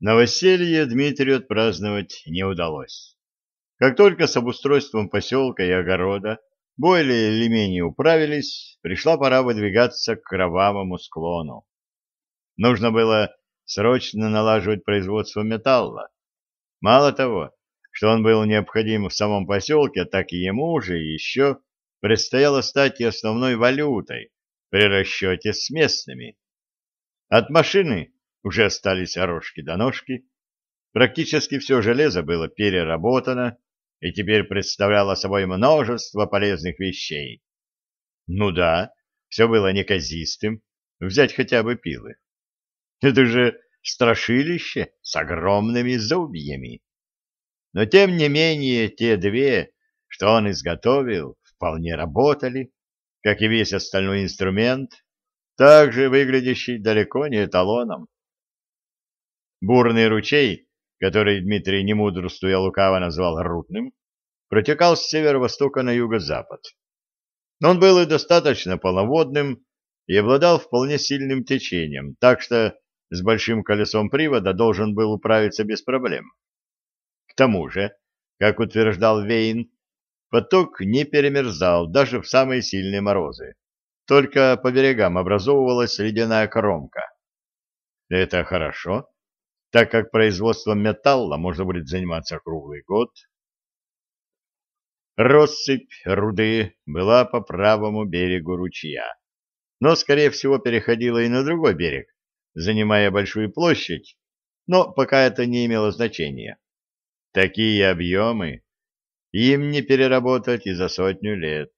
Новоселье Дмитрию отпраздновать не удалось. Как только с обустройством поселка и огорода более или менее управились, пришла пора выдвигаться к кровавому склону. Нужно было срочно налаживать производство металла. Мало того, что он был необходим в самом поселке, так и ему же еще предстояло стать и основной валютой при расчете с местными. От машины уже остались рожки до ножки. Практически все железо было переработано и теперь представляло собой множество полезных вещей. Ну да, все было неказистым, взять хотя бы пилы. Это же страшилище с огромными зубьями. Но тем не менее те две, что он изготовил, вполне работали, как и весь остальной инструмент, также выглядящий далеко не эталоном. Бурный ручей, который Дмитрий немудрствуя лукаво назвал Рутным, протекал с северо-востока на юго-запад. Но он был и достаточно полноводным и обладал вполне сильным течением, так что с большим колесом привода должен был управиться без проблем. К тому же, как утверждал Вейн, поток не перемерзал даже в самые сильные морозы, только по берегам образовывалась ледяная кромка. Это хорошо, так как производством металла можно будет заниматься круглый год. Россыпь руды была по правому берегу ручья, но, скорее всего, переходила и на другой берег, занимая большую площадь, но пока это не имело значения. Такие объемы им не переработать и за сотню лет.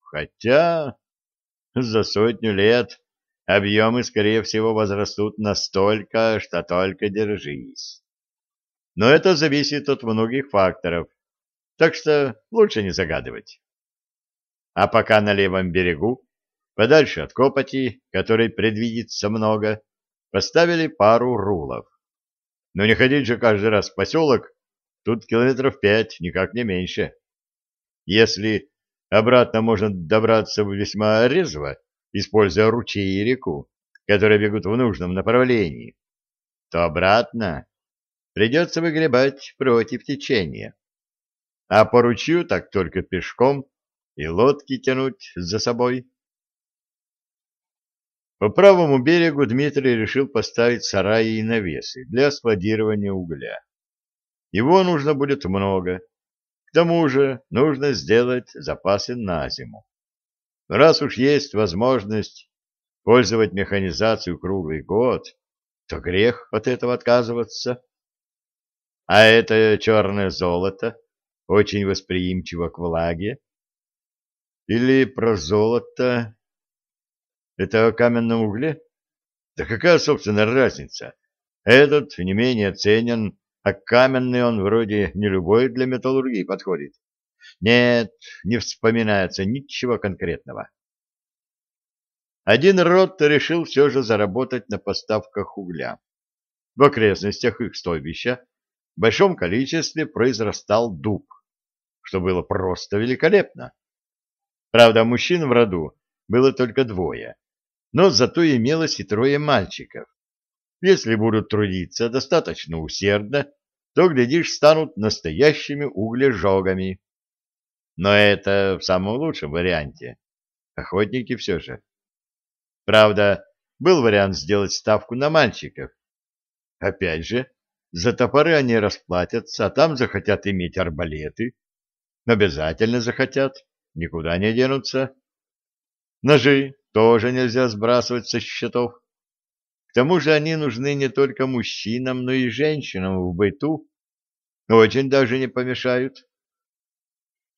Хотя за сотню лет объемы, скорее всего, возрастут настолько, что только держись. Но это зависит от многих факторов, так что лучше не загадывать. А пока на левом берегу, подальше от копоти, которой предвидится много, поставили пару рулов. Но не ходить же каждый раз в поселок, тут километров пять, никак не меньше. Если обратно можно добраться весьма резво, используя ручей и реку, которые бегут в нужном направлении, то обратно придется выгребать против течения. А по ручью так только пешком и лодки тянуть за собой. По правому берегу Дмитрий решил поставить сараи и навесы для складирования угля. Его нужно будет много. К тому же нужно сделать запасы на зиму. Раз уж есть возможность пользовать механизацию круглый год, то грех от этого отказываться. А это черное золото очень восприимчиво к влаге. Или про золото... Это о каменном угле? Да какая, собственно, разница? Этот не менее ценен, а каменный он вроде не любой для металлургии подходит. Нет, не вспоминается ничего конкретного. Один род решил все же заработать на поставках угля. В окрестностях их стойбища в большом количестве произрастал дуб, что было просто великолепно. Правда, мужчин в роду было только двое, но зато имелось и трое мальчиков. Если будут трудиться достаточно усердно, то, глядишь, станут настоящими углежогами. Но это в самом лучшем варианте. Охотники все же. Правда, был вариант сделать ставку на мальчиков. Опять же, за топоры они расплатятся, а там захотят иметь арбалеты. Обязательно захотят, никуда не денутся. Ножи тоже нельзя сбрасывать со счетов. К тому же они нужны не только мужчинам, но и женщинам в быту. Очень даже не помешают.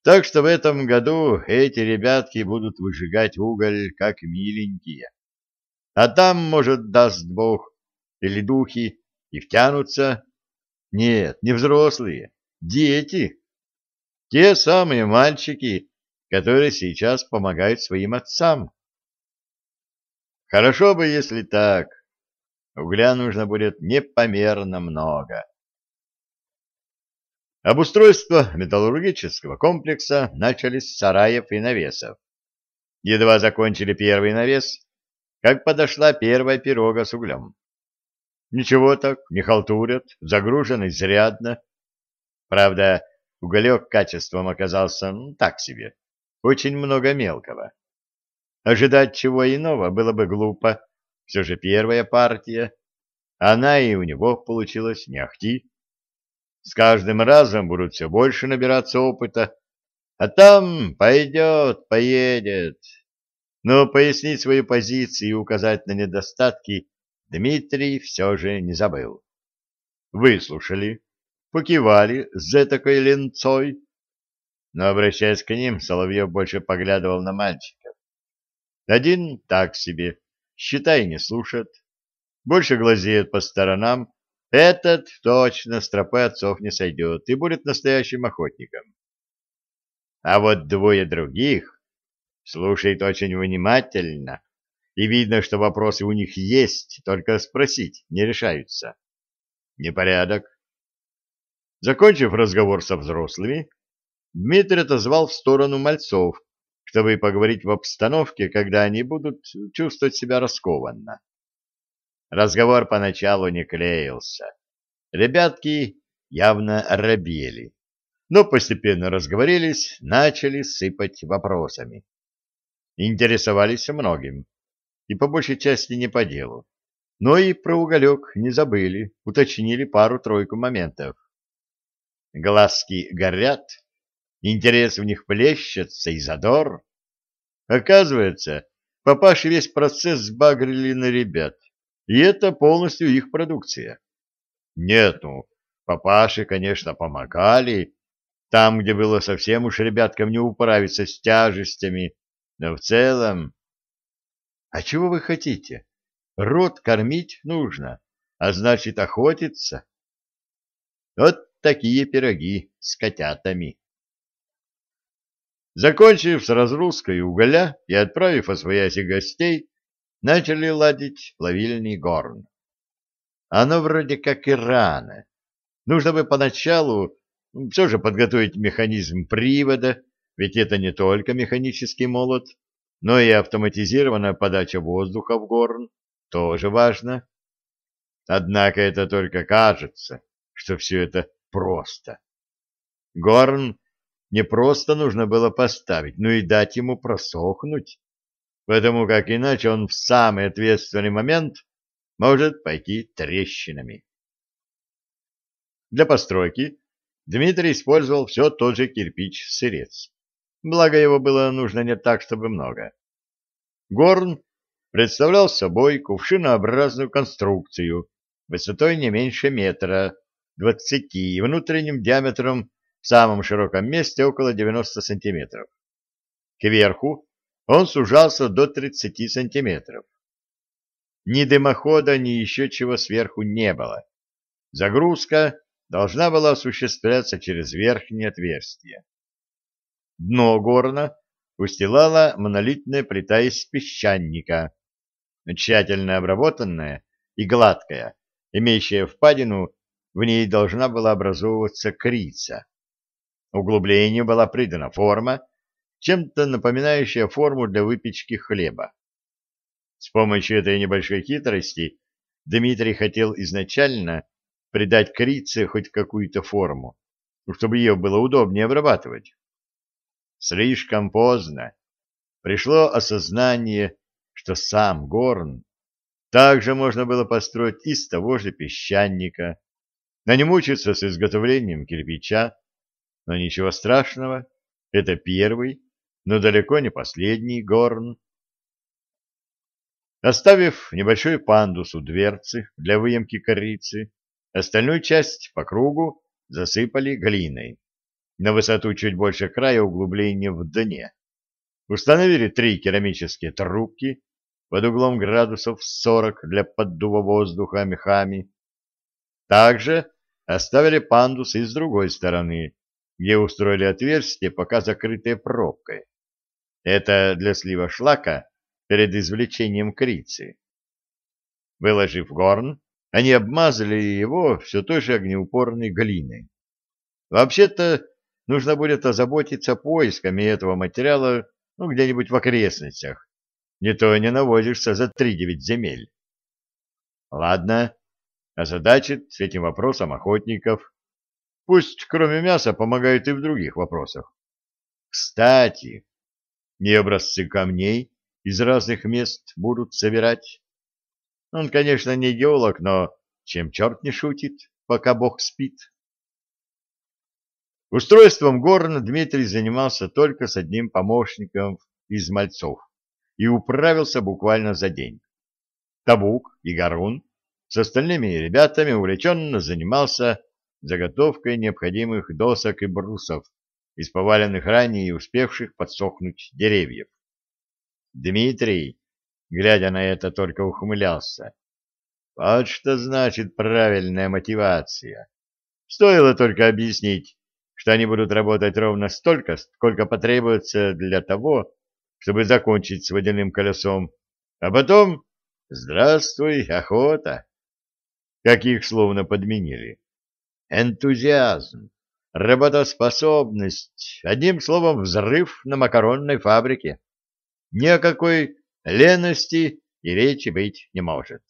Так что в этом году эти ребятки будут выжигать уголь как миленькие. А там, может, даст Бог, или духи, и втянутся. Нет, не взрослые, дети. Те самые мальчики, которые сейчас помогают своим отцам. Хорошо бы, если так. Угля нужно будет непомерно много. Обустройство металлургического комплекса начали с сараев и навесов. Едва закончили первый навес, как подошла первая пирога с углем. Ничего так, не халтурят, загружены изрядно. Правда, уголек качеством оказался ну, так себе, очень много мелкого. Ожидать чего иного было бы глупо, все же первая партия. Она и у него получилась не ахти. С каждым разом будут все больше набираться опыта, а там пойдет, поедет. Но пояснить свою позицию и указать на недостатки Дмитрий все же не забыл. Выслушали, покивали с такой ленцой, но, обращаясь к ним, Соловьев больше поглядывал на мальчиков. Один так себе, считай, не слушает, больше глазеет по сторонам, этот точно с тропы отцов не сойдет и будет настоящим охотником. А вот двое других слушают очень внимательно, и видно, что вопросы у них есть, только спросить не решаются. Непорядок. Закончив разговор со взрослыми, Дмитрий отозвал в сторону мальцов, чтобы поговорить в обстановке, когда они будут чувствовать себя раскованно. Разговор поначалу не клеился. Ребятки явно робели но постепенно разговорились, начали сыпать вопросами. Интересовались многим, и по большей части не по делу. Но и про уголек не забыли, уточнили пару-тройку моментов. Глазки горят, интерес в них плещется и задор. Оказывается, папаши весь процесс сбагрили на ребят, и это полностью их продукция. Нет, ну, папаши, конечно, помогали, там, где было совсем уж ребяткам не управиться с тяжестями, но в целом... А чего вы хотите? Рот кормить нужно, а значит охотиться. Вот такие пироги с котятами. Закончив с разгрузкой угля и отправив освояси гостей, начали ладить плавильный горн. Оно вроде как и рано. Нужно бы поначалу все же подготовить механизм привода, ведь это не только механический молот, но и автоматизированная подача воздуха в горн тоже важно. Однако это только кажется, что все это просто. Горн не просто нужно было поставить, но и дать ему просохнуть, потому как иначе он в самый ответственный момент может пойти трещинами. Для постройки Дмитрий использовал все тот же кирпич-сырец. Благо его было нужно не так, чтобы много. Горн представлял собой кувшинообразную конструкцию высотой не меньше метра двадцати и внутренним диаметром в самом широком месте около 90 сантиметров. Кверху он сужался до 30 сантиметров. Ни дымохода, ни еще чего сверху не было. Загрузка должна была осуществляться через верхнее отверстие. Дно горна устилала монолитная плита из песчаника, тщательно обработанная и гладкая, имеющая впадину, в ней должна была образовываться крица. Углублению была придана форма, чем-то напоминающая форму для выпечки хлеба. С помощью этой небольшой хитрости Дмитрий хотел изначально придать корице хоть какую-то форму, ну, чтобы ее было удобнее обрабатывать. Слишком поздно пришло осознание, что сам горн также можно было построить из того же песчаника, а не мучиться с изготовлением кирпича, но ничего страшного, это первый, но далеко не последний горн. Оставив небольшой пандус у дверцы для выемки корицы, Остальную часть по кругу засыпали глиной. На высоту чуть больше края углубления в дне. Установили три керамические трубки под углом градусов 40 для поддува воздуха мехами. Также оставили пандус и с другой стороны, где устроили отверстие, пока закрытое пробкой. Это для слива шлака перед извлечением крицы. Выложив горн, они обмазали его все той же огнеупорной глиной. Вообще-то нужно будет озаботиться поисками этого материала ну, где-нибудь в окрестностях. Не то не навозишься за три девять земель. Ладно, озадачит этим вопросом охотников. Пусть кроме мяса помогает и в других вопросах. Кстати, не образцы камней из разных мест будут собирать. Он, конечно, не геолог, но чем черт не шутит, пока бог спит. Устройством горна Дмитрий занимался только с одним помощником из мальцов и управился буквально за день. Табук и Гарун с остальными ребятами увлеченно занимался заготовкой необходимых досок и брусов из поваленных ранее и успевших подсохнуть деревьев. Дмитрий, глядя на это, только ухмылялся. Вот что значит правильная мотивация. Стоило только объяснить, что они будут работать ровно столько, сколько потребуется для того, чтобы закончить с водяным колесом, а потом «Здравствуй, охота!» Как их словно подменили. Энтузиазм, работоспособность, одним словом, взрыв на макаронной фабрике. Ни о какой лености и речи быть не может.